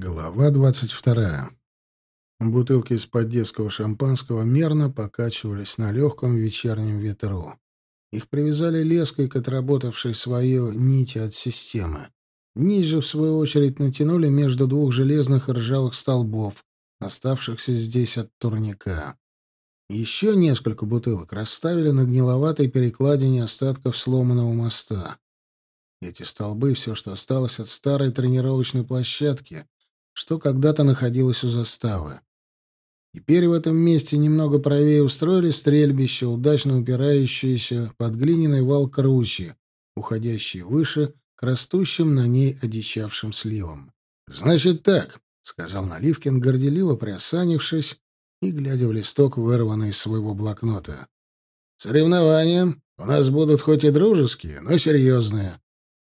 Глава двадцать вторая. Бутылки из-под детского шампанского мерно покачивались на легком вечернем ветру. Их привязали леской к отработавшей свое нити от системы. Нить же, в свою очередь, натянули между двух железных ржавых столбов, оставшихся здесь от турника. Еще несколько бутылок расставили на гниловатой перекладине остатков сломанного моста. Эти столбы — все, что осталось от старой тренировочной площадки, что когда-то находилось у заставы. Теперь в этом месте немного правее устроили стрельбище, удачно упирающееся под глиняный вал кручи, уходящий выше к растущим на ней одичавшим сливам. «Значит так», — сказал Наливкин, горделиво приосанившись и глядя в листок, вырванный из своего блокнота. «Соревнования у нас будут хоть и дружеские, но серьезные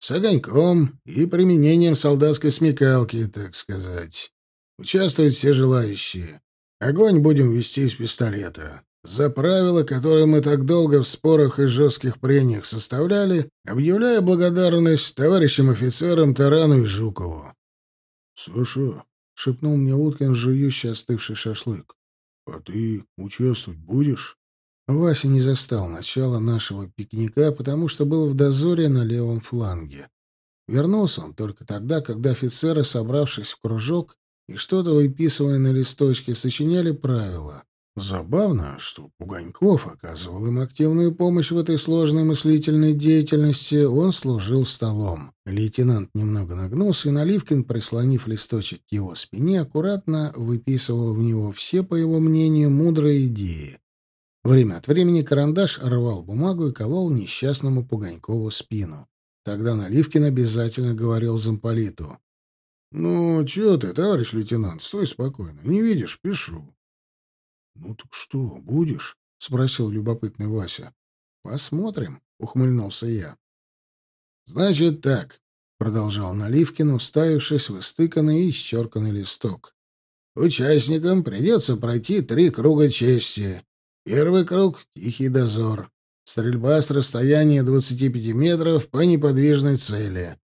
с огоньком и применением солдатской смекалки, так сказать. Участвуют все желающие. Огонь будем вести из пистолета. За правила, которые мы так долго в спорах и жестких прениях составляли, объявляю благодарность товарищам офицерам Тарану и Жукову. — Саша, — шепнул мне Уткин, жующий остывший шашлык, — а ты участвовать будешь? Вася не застал начала нашего пикника, потому что был в дозоре на левом фланге. Вернулся он только тогда, когда офицеры, собравшись в кружок и что-то выписывая на листочке, сочиняли правила. Забавно, что Пуганьков оказывал им активную помощь в этой сложной мыслительной деятельности, он служил столом. Лейтенант немного нагнулся, и Наливкин, прислонив листочек к его спине, аккуратно выписывал в него все, по его мнению, мудрые идеи. Время от времени карандаш рвал бумагу и колол несчастному Пуганькову спину. Тогда Наливкин обязательно говорил замполиту. — Ну, чего ты, товарищ лейтенант, стой спокойно. Не видишь, пишу. — Ну так что, будешь? — спросил любопытный Вася. — Посмотрим, — ухмыльнулся я. — Значит так, — продолжал Наливкин, уставившись в истыканный и исчерканный листок. — Участникам придется пройти три круга чести. Первый круг — тихий дозор. Стрельба с расстояния 25 метров по неподвижной цели.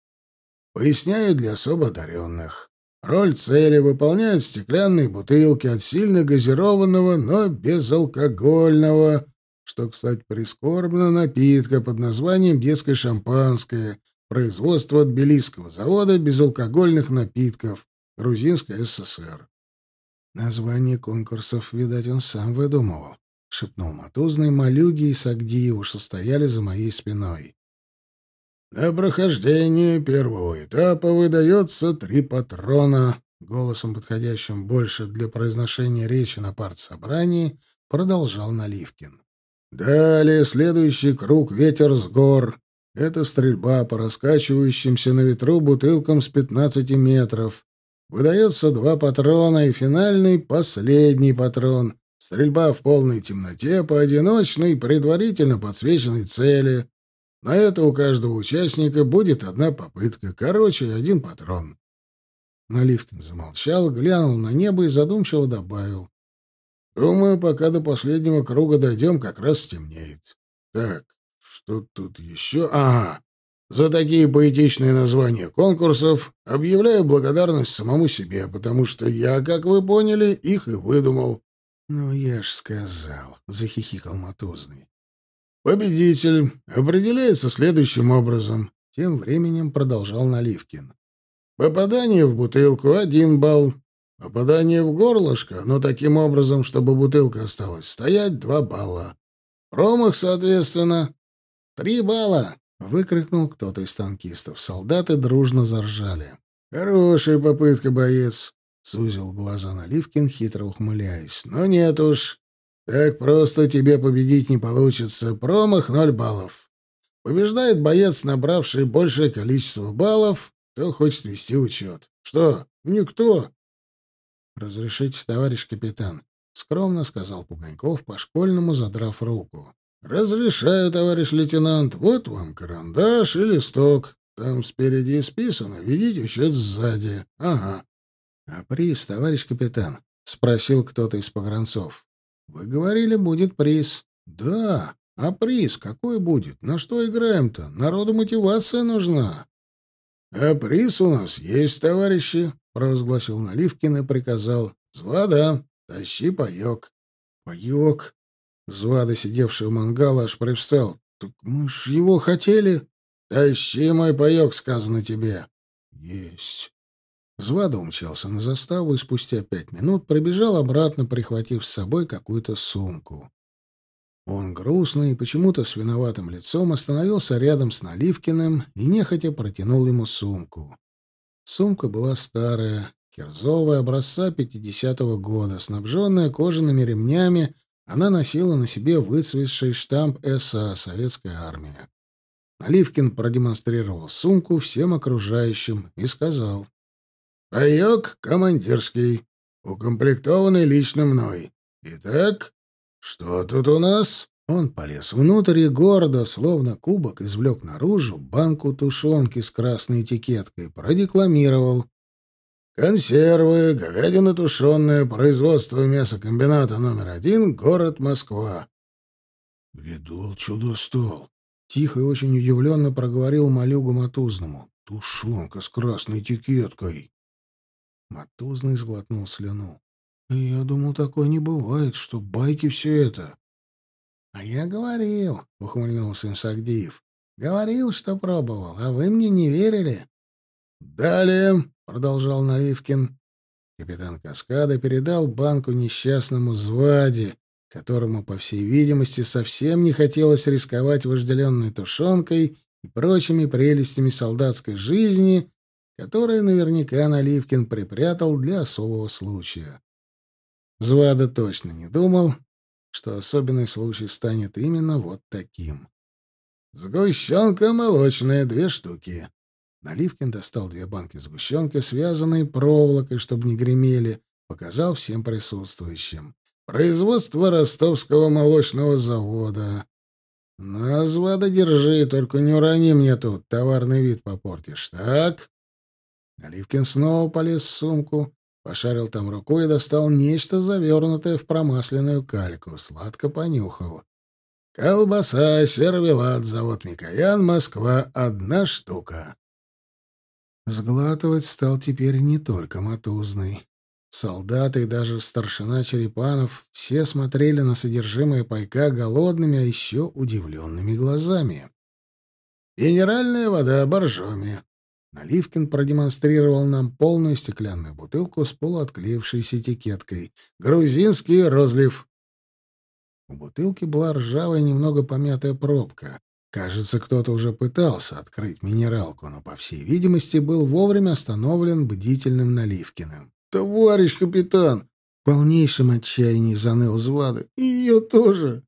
Поясняю для особо одаренных. Роль цели выполняют стеклянные бутылки от сильно газированного, но безалкогольного, что, кстати, прискорбно, напитка под названием «Детское шампанское», производство от Белийского завода безалкогольных напитков, Грузинская ССР. Название конкурсов, видать, он сам выдумывал. — шепнул Матузный Малюги и Сагдиеву, что стояли за моей спиной. «На прохождение первого этапа выдается три патрона», — голосом, подходящим больше для произношения речи на партсобрании, продолжал Наливкин. «Далее следующий круг «Ветер с гор». Это стрельба по раскачивающимся на ветру бутылкам с 15 метров. Выдается два патрона и финальный последний патрон, Стрельба в полной темноте по одиночной, предварительно подсвеченной цели. На это у каждого участника будет одна попытка. Короче, один патрон. Наливкин замолчал, глянул на небо и задумчиво добавил. Думаю, пока до последнего круга дойдем, как раз стемнеет. Так, что тут еще? Ага. За такие поэтичные названия конкурсов объявляю благодарность самому себе, потому что я, как вы поняли, их и выдумал. «Ну, я ж сказал», — захихикал Матузный. «Победитель определяется следующим образом», — тем временем продолжал Наливкин. «Попадание в бутылку — один балл. Попадание в горлышко, но таким образом, чтобы бутылка осталась стоять, — два балла. Промах, соответственно, три балла», — выкрикнул кто-то из танкистов. Солдаты дружно заржали. «Хорошая попытка, боец. — сузил глаза Наливкин, хитро ухмыляясь. «Но нет уж. Так просто тебе победить не получится. Промах — ноль баллов. Побеждает боец, набравший большее количество баллов, кто хочет вести учет. Что? Никто!» «Разрешите, товарищ капитан», — скромно сказал Пуганьков, по-школьному задрав руку. «Разрешаю, товарищ лейтенант. Вот вам карандаш и листок. Там спереди исписано. Ведите счет сзади. Ага. «А приз, товарищ капитан?» — спросил кто-то из погранцов. «Вы говорили, будет приз». «Да, а приз какой будет? На что играем-то? Народу мотивация нужна». «А приз у нас есть, товарищи», — провозгласил Наливкин и приказал. «Звада, тащи паёк». «Паёк?» Звада, сидевший у мангала, аж привстал. «Так мы ж его хотели...» «Тащи мой паёк, сказано тебе». «Есть». Звада умчался на заставу и спустя пять минут пробежал обратно, прихватив с собой какую-то сумку. Он грустный и почему-то с виноватым лицом остановился рядом с Наливкиным и нехотя протянул ему сумку. Сумка была старая, кирзовая, образца 50-го года, снабженная кожаными ремнями, она носила на себе выцветший штамп СА «Советская армия». Наливкин продемонстрировал сумку всем окружающим и сказал. «Паёк командирский, укомплектованный лично мной. Итак, что тут у нас?» Он полез внутрь и гордо, словно кубок, извлек наружу банку тушенки с красной этикеткой, продекламировал. «Консервы, говядина тушеная, производство мясокомбината номер один, город Москва». «Видал, что достал?» Тихо и очень удивленно проговорил Малюгу Матузному. «Тушенка с красной этикеткой». Матузный сглотнул слюну. «Я думал, такое не бывает, что байки все это». «А я говорил», — ухмыльнулся им Сагдиев. «Говорил, что пробовал, а вы мне не верили». «Далее», — продолжал Наливкин. Капитан Каскада передал банку несчастному Зваде, которому, по всей видимости, совсем не хотелось рисковать вожделенной тушенкой и прочими прелестями солдатской жизни, которые наверняка Наливкин припрятал для особого случая. Звада точно не думал, что особенный случай станет именно вот таким. «Сгущенка молочная, две штуки». Наливкин достал две банки сгущенки, связанные проволокой, чтобы не гремели, показал всем присутствующим. «Производство ростовского молочного завода. Назва держи, только не урони мне тут, товарный вид попортишь. Так?» Наливкин снова полез в сумку, Пошарил там рукой и достал нечто завернутое в промасленную кальку. Сладко понюхал. «Колбаса, сервелат, завод Микоян, Москва. Одна штука». Сглатывать стал теперь не только Матузный. Солдаты и даже старшина Черепанов все смотрели на содержимое пайка голодными, а еще удивленными глазами. «Минеральная вода боржоми», Наливкин продемонстрировал нам полную стеклянную бутылку с полуотклеившейся этикеткой. «Грузинский розлив». У бутылки была ржавая, немного помятая пробка. Кажется, кто-то уже пытался открыть минералку, но, по всей видимости, был вовремя остановлен бдительным Наливкиным. «Товарищ капитан!» — в полнейшем отчаянии заныл Звада. «И ее тоже!»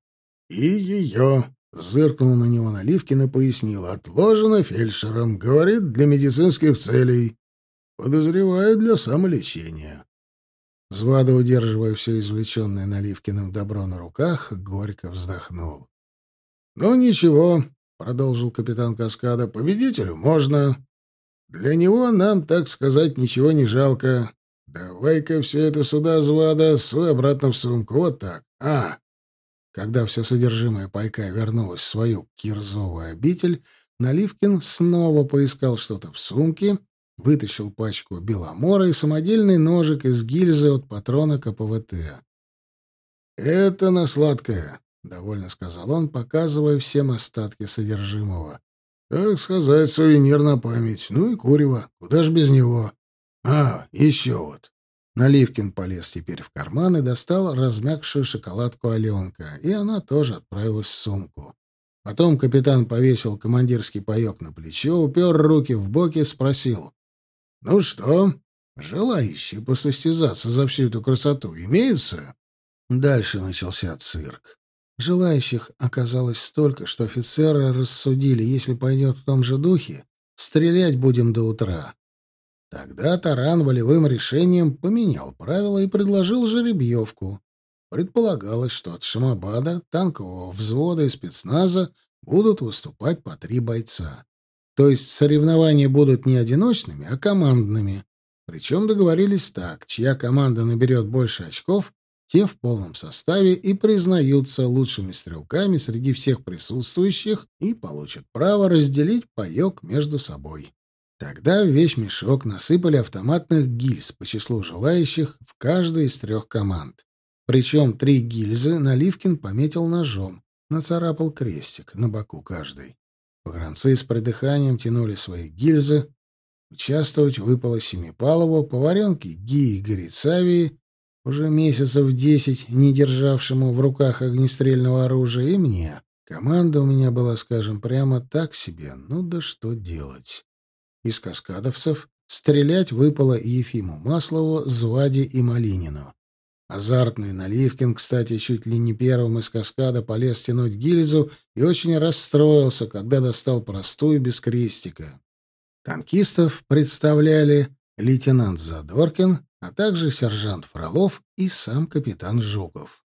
«И ее!» Зыркнул на него Наливкин и пояснил. «Отложено фельдшером. Говорит, для медицинских целей. Подозреваю, для самолечения». Звада, удерживая все извлеченное Наливкиным добро на руках, горько вздохнул. «Ну, ничего», — продолжил капитан Каскада, — «победителю можно. Для него нам, так сказать, ничего не жалко. Давай-ка все это сюда, Звада, суй обратно в сумку. Вот так. А, когда все содержимое пайка вернулось в свою кирзовую обитель, Наливкин снова поискал что-то в сумке, вытащил пачку беломора и самодельный ножик из гильзы от патрона КПВТ. «Это на сладкое», — довольно сказал он, показывая всем остатки содержимого. «Так сказать, сувенир на память. Ну и курево. Куда ж без него? А, еще вот. Наливкин полез теперь в карман и достал размягшую шоколадку Аленка, и она тоже отправилась в сумку. Потом капитан повесил командирский паёк на плечо, упер руки в боки, спросил. «Ну что, желающие посостязаться за всю эту красоту имеются?» Дальше начался цирк. Желающих оказалось столько, что офицеры рассудили, если пойдет в том же духе, стрелять будем до утра. Тогда Таран волевым решением поменял правила и предложил жеребьевку. Предполагалось, что от Шамабада, танкового взвода и спецназа будут выступать по три бойца. То есть соревнования будут не одиночными, а командными. Причем договорились так, чья команда наберет больше очков, те в полном составе и признаются лучшими стрелками среди всех присутствующих и получат право разделить паек между собой. Тогда в весь мешок насыпали автоматных гильз по числу желающих в каждой из трех команд. Причем три гильзы Наливкин пометил ножом, нацарапал крестик на боку каждой. Погранцы с придыханием тянули свои гильзы. Участвовать выпало Семипалову, поваренке Гии Горицавии, уже месяцев десять не державшему в руках огнестрельного оружия, и мне. Команда у меня была, скажем, прямо так себе. Ну да что делать? Из каскадовцев стрелять выпало Ефиму Маслову, Зваде и Малинину. Азартный Наливкин, кстати, чуть ли не первым из каскада полез тянуть гильзу и очень расстроился, когда достал простую без крестика. Танкистов представляли лейтенант Задоркин, а также сержант Фролов и сам капитан Жуков.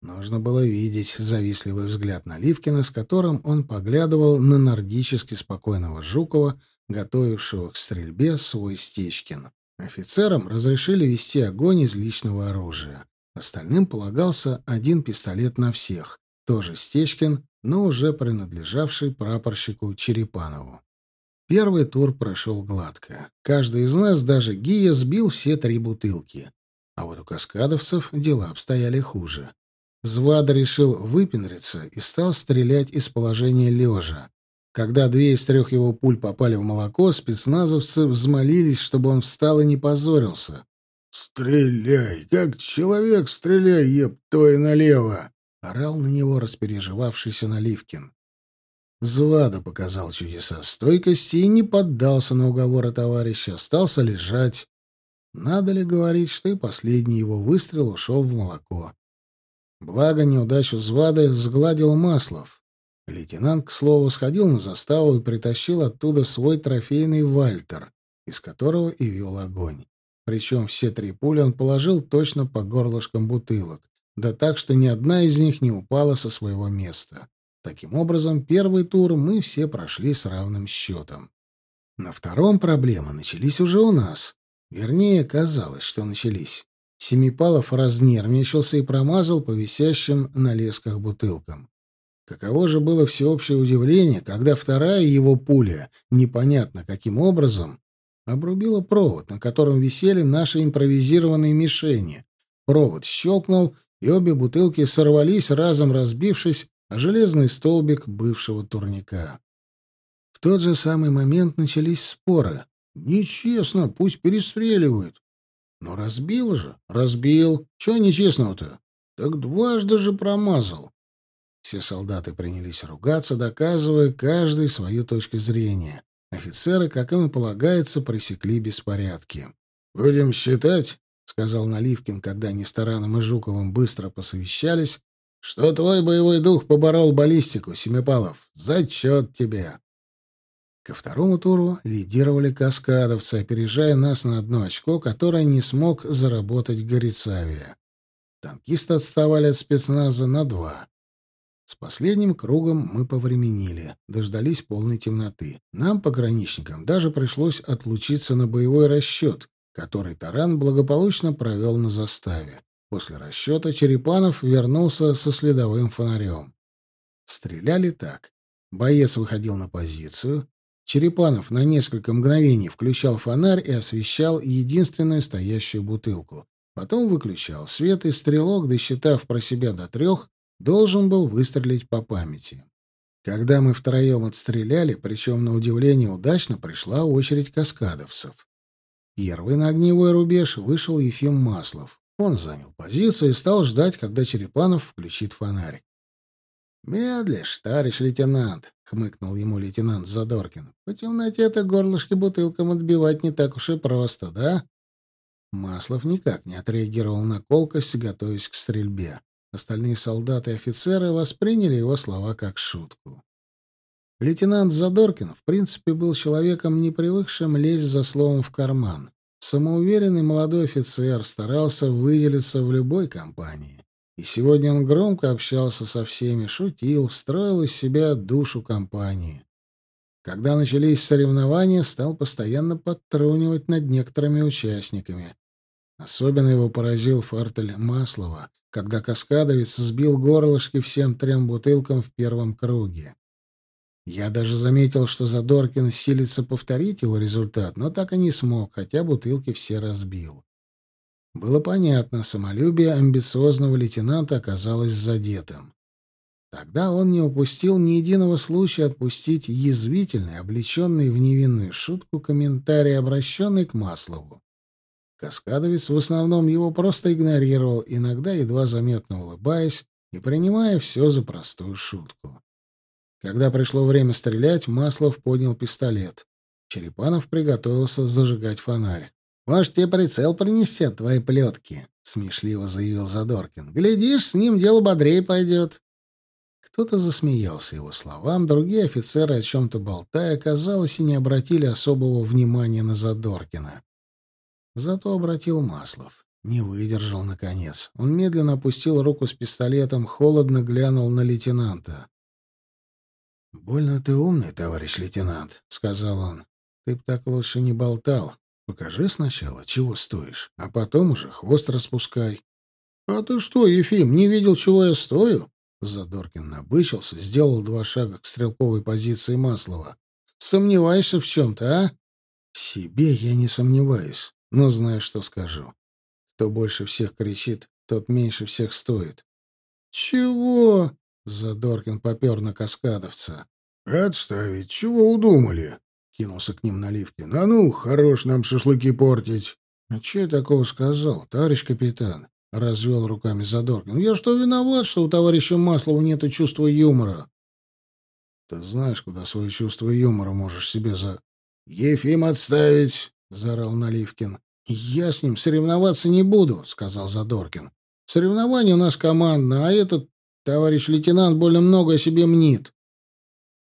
Нужно было видеть завистливый взгляд Наливкина, с которым он поглядывал на нордически спокойного Жукова, готовившего к стрельбе свой Стечкин. Офицерам разрешили вести огонь из личного оружия. Остальным полагался один пистолет на всех, тоже Стечкин, но уже принадлежавший прапорщику Черепанову. Первый тур прошел гладко. Каждый из нас, даже Гия, сбил все три бутылки. А вот у каскадовцев дела обстояли хуже. Звада решил выпендриться и стал стрелять из положения лежа. Когда две из трех его пуль попали в молоко, спецназовцы взмолились, чтобы он встал и не позорился. «Стреляй! Как человек стреляй, еб твой налево!» — орал на него распереживавшийся Наливкин. Звада показал чудеса стойкости и не поддался на уговоры товарища, остался лежать. Надо ли говорить, что и последний его выстрел ушел в молоко. Благо неудачу Звады сгладил Маслов. Лейтенант, к слову, сходил на заставу и притащил оттуда свой трофейный «Вальтер», из которого и вел огонь. Причем все три пули он положил точно по горлышкам бутылок, да так, что ни одна из них не упала со своего места. Таким образом, первый тур мы все прошли с равным счетом. На втором проблемы начались уже у нас. Вернее, казалось, что начались. Семипалов разнервничался и промазал по висящим на лесках бутылкам. Каково же было всеобщее удивление, когда вторая его пуля, непонятно каким образом, обрубила провод, на котором висели наши импровизированные мишени. Провод щелкнул, и обе бутылки сорвались, разом разбившись о железный столбик бывшего турника. В тот же самый момент начались споры. «Нечестно, пусть перестреливают». «Но разбил же, разбил. Чего нечестного-то? Так дважды же промазал». Все солдаты принялись ругаться, доказывая каждый свою точку зрения. Офицеры, как им и полагается, пресекли беспорядки. «Будем считать», — сказал Наливкин, когда они с Тараном и Жуковым быстро посовещались, «что твой боевой дух поборол баллистику, Семипалов. Зачет тебе!» Ко второму туру лидировали каскадовцы, опережая нас на одно очко, которое не смог заработать Горицавия. Танкисты отставали от спецназа на два. С последним кругом мы повременили, дождались полной темноты. Нам, пограничникам, даже пришлось отлучиться на боевой расчет, который Таран благополучно провел на заставе. После расчета Черепанов вернулся со следовым фонарем. Стреляли так. Боец выходил на позицию. Черепанов на несколько мгновений включал фонарь и освещал единственную стоящую бутылку. Потом выключал свет, и стрелок, досчитав про себя до трех, должен был выстрелить по памяти. Когда мы втроем отстреляли, причем на удивление удачно, пришла очередь каскадовцев. Первый на огневой рубеж вышел Ефим Маслов. Он занял позицию и стал ждать, когда Черепанов включит фонарь. «Медлишь, товарищ лейтенант», — хмыкнул ему лейтенант Задоркин. «По темноте это горлышки бутылкам отбивать не так уж и просто, да?» Маслов никак не отреагировал на колкость, готовясь к стрельбе. Остальные солдаты и офицеры восприняли его слова как шутку. Лейтенант Задоркин, в принципе, был человеком, не привыкшим лезть за словом в карман. Самоуверенный молодой офицер старался выделиться в любой компании. И сегодня он громко общался со всеми, шутил, строил из себя душу компании. Когда начались соревнования, стал постоянно подтрунивать над некоторыми участниками. Особенно его поразил фортель Маслова, когда каскадовец сбил горлышки всем трем бутылкам в первом круге. Я даже заметил, что Задоркин силится повторить его результат, но так и не смог, хотя бутылки все разбил. Было понятно, самолюбие амбициозного лейтенанта оказалось задетым. Тогда он не упустил ни единого случая отпустить язвительный, облеченный в невинную шутку комментарий, обращенный к Маслову. Каскадовец в основном его просто игнорировал, иногда едва заметно улыбаясь и принимая все за простую шутку. Когда пришло время стрелять, Маслов поднял пистолет. Черепанов приготовился зажигать фонарь. «Может, тебе прицел принести от твоей плетки?» — смешливо заявил Задоркин. «Глядишь, с ним дело бодрее пойдет». Кто-то засмеялся его словам, другие офицеры, о чем-то болтая, казалось, и не обратили особого внимания на Задоркина. Зато обратил Маслов. Не выдержал, наконец. Он медленно опустил руку с пистолетом, холодно глянул на лейтенанта. «Больно ты умный, товарищ лейтенант», — сказал он. «Ты б так лучше не болтал. Покажи сначала, чего стоишь, а потом уже хвост распускай». «А ты что, Ефим, не видел, чего я стою?» Задоркин набычился, сделал два шага к стрелковой позиции Маслова. «Сомневаешься в чем-то, а?» «В себе я не сомневаюсь, но знаю, что скажу. Кто больше всех кричит, тот меньше всех стоит». «Чего?» — Задоркин попер на каскадовца. «Отставить! Чего удумали?» — кинулся к ним Наливкин. «А ну, хорош нам шашлыки портить!» «А что я такого сказал, товарищ капитан?» — развел руками Задоркин. «Я что, виноват, что у товарища Маслова нет чувства юмора?» «Ты знаешь, куда свое чувство юмора можешь себе за...» «Ефим отставить!» — заорал Наливкин. «Я с ним соревноваться не буду», — сказал Задоркин. «Соревнование у нас командное, а этот товарищ лейтенант больно много о себе мнит».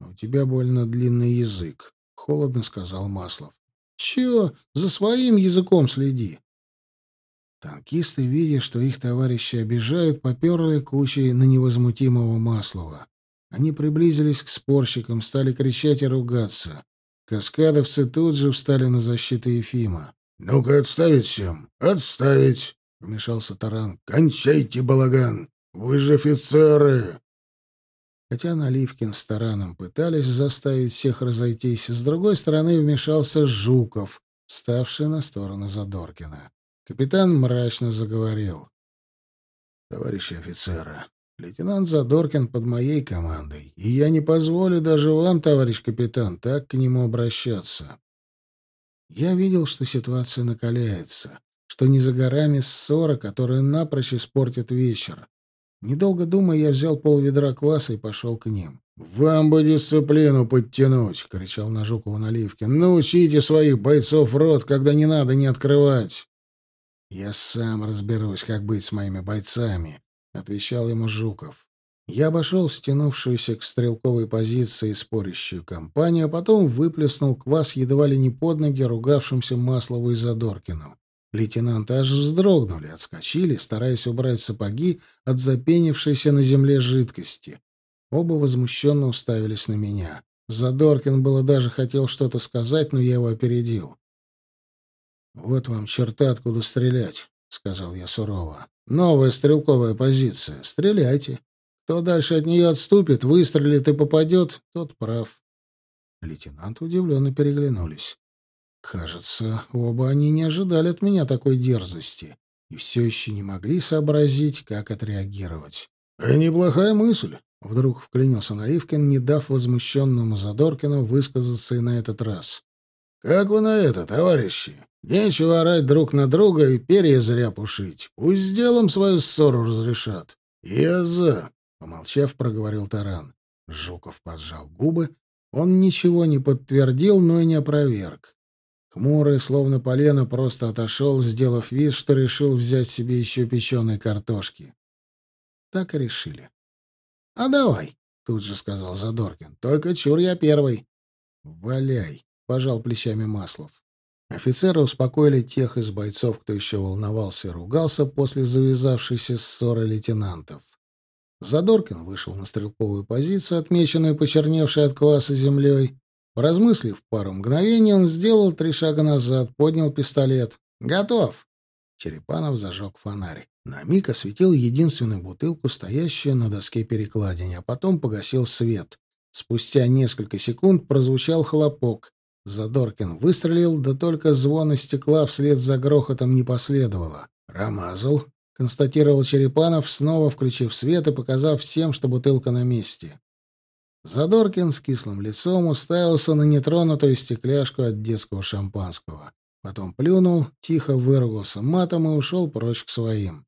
«У тебя больно длинный язык», — холодно сказал Маслов. «Чё, за своим языком следи». Танкисты, видя, что их товарищи обижают, поперли кучей на невозмутимого Маслова. Они приблизились к спорщикам, стали кричать и ругаться. Каскадовцы тут же встали на защиту Ефима. «Ну-ка, отставить всем! Отставить!» — вмешался Таран. «Кончайте балаган! Вы же офицеры!» Хотя Наливкин с Тараном пытались заставить всех разойтись, с другой стороны вмешался Жуков, вставший на сторону Задоркина. Капитан мрачно заговорил. «Товарищи офицеры, лейтенант Задоркин под моей командой, и я не позволю даже вам, товарищ капитан, так к нему обращаться. Я видел, что ситуация накаляется, что не за горами ссора, которая напрочь испортит вечер. Недолго думая, я взял полведра кваса и пошел к ним. «Вам бы дисциплину подтянуть!» — кричал на Жукова Наливкин. «Научите своих бойцов рот, когда не надо не открывать!» «Я сам разберусь, как быть с моими бойцами», — отвечал ему Жуков. Я обошел стянувшуюся к стрелковой позиции спорящую компанию, а потом выплеснул квас едва ли не под ноги ругавшимся Маслову и Задоркину. Лейтенанты аж вздрогнули, отскочили, стараясь убрать сапоги от запенившейся на земле жидкости. Оба возмущенно уставились на меня. Задоркин было даже хотел что-то сказать, но я его опередил. «Вот вам черта, откуда стрелять», — сказал я сурово. «Новая стрелковая позиция. Стреляйте. Кто дальше от нее отступит, выстрелит и попадет, тот прав». Лейтенанты удивленно переглянулись. Кажется, оба они не ожидали от меня такой дерзости и все еще не могли сообразить, как отреагировать. «А неплохая мысль!» — вдруг вклинился Наливкин, не дав возмущенному Задоркину высказаться и на этот раз. «Как вы на это, товарищи? Нечего орать друг на друга и перья зря пушить. Пусть с делом свою ссору разрешат. Я за!» — помолчав, проговорил Таран. Жуков поджал губы. Он ничего не подтвердил, но и не опроверг. Хмурый, словно полено, просто отошел, сделав вид, что решил взять себе еще печеной картошки. Так и решили. — А давай, — тут же сказал Задоркин. — Только чур я первый. — Валяй, — пожал плечами Маслов. Офицеры успокоили тех из бойцов, кто еще волновался и ругался после завязавшейся ссоры лейтенантов. Задоркин вышел на стрелковую позицию, отмеченную почерневшей от кваса землей, Поразмыслив пару мгновений, он сделал три шага назад, поднял пистолет. «Готов!» Черепанов зажег фонарь. На миг осветил единственную бутылку, стоящую на доске перекладине, а потом погасил свет. Спустя несколько секунд прозвучал хлопок. Задоркин выстрелил, да только звона стекла вслед за грохотом не последовало. «Промазал», — констатировал Черепанов, снова включив свет и показав всем, что бутылка на месте. Задоркин с кислым лицом уставился на нетронутую стекляшку от детского шампанского. Потом плюнул, тихо выругался матом и ушел прочь к своим.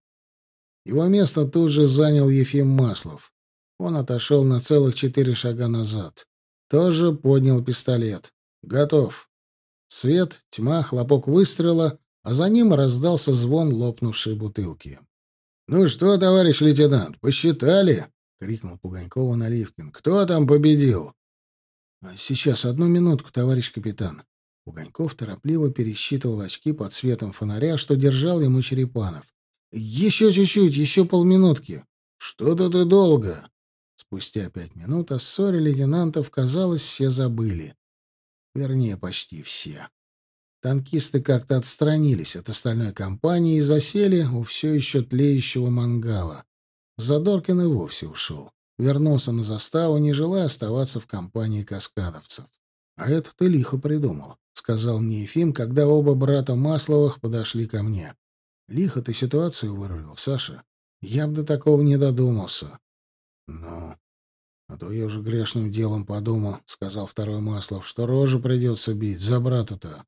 Его место тут же занял Ефим Маслов. Он отошел на целых четыре шага назад. Тоже поднял пистолет. Готов. Свет, тьма, хлопок выстрела, а за ним раздался звон лопнувшей бутылки. «Ну что, товарищ лейтенант, посчитали?» — крикнул Пуганькова Наливкин. «Кто там победил?» «А «Сейчас, одну минутку, товарищ капитан». Пуганьков торопливо пересчитывал очки под светом фонаря, что держал ему Черепанов. «Еще чуть-чуть, еще полминутки». «Что-то ты долго». Спустя пять минут о ссоре лейтенантов, казалось, все забыли. Вернее, почти все. Танкисты как-то отстранились от остальной компании и засели у все еще тлеющего мангала. Задоркин и вовсе ушел. Вернулся на заставу, не желая оставаться в компании каскадовцев. «А это ты лихо придумал», — сказал мне Ефим, когда оба брата Масловых подошли ко мне. «Лихо ты ситуацию вырулил, Саша. Я бы до такого не додумался». «Ну, а то я уже грешным делом подумал», — сказал второй Маслов, — «что рожу придется бить за брата-то».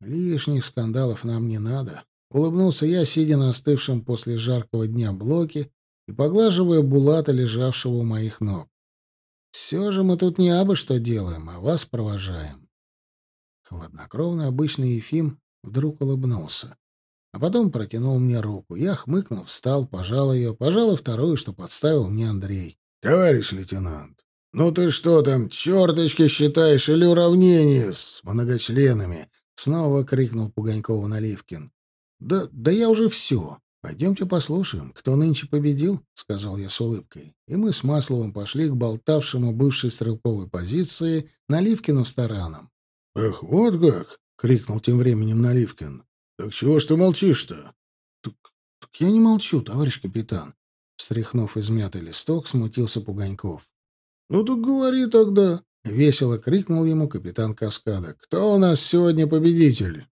«Лишних скандалов нам не надо», — улыбнулся я, сидя на остывшем после жаркого дня блоке и поглаживая Булата, лежавшего у моих ног. «Все же мы тут не абы что делаем, а вас провожаем». Хладнокровный обычный Ефим вдруг улыбнулся. А потом протянул мне руку. Я хмыкнул, встал, пожал ее, пожал вторую, что подставил мне Андрей. «Товарищ лейтенант, ну ты что там, черточки считаешь или уравнение с многочленами?» Снова крикнул Пуганькова Наливкин. «Да, да я уже все. Пойдемте послушаем, кто нынче победил», — сказал я с улыбкой. И мы с Масловым пошли к болтавшему бывшей стрелковой позиции Наливкину с тараном. «Эх, вот как!» — крикнул тем временем Наливкин. «Так чего ж ты молчишь-то?» так, «Так я не молчу, товарищ капитан. Встряхнув измятый листок, смутился Пуганьков. «Ну так говори тогда!» — весело крикнул ему капитан Каскада. «Кто у нас сегодня победитель?»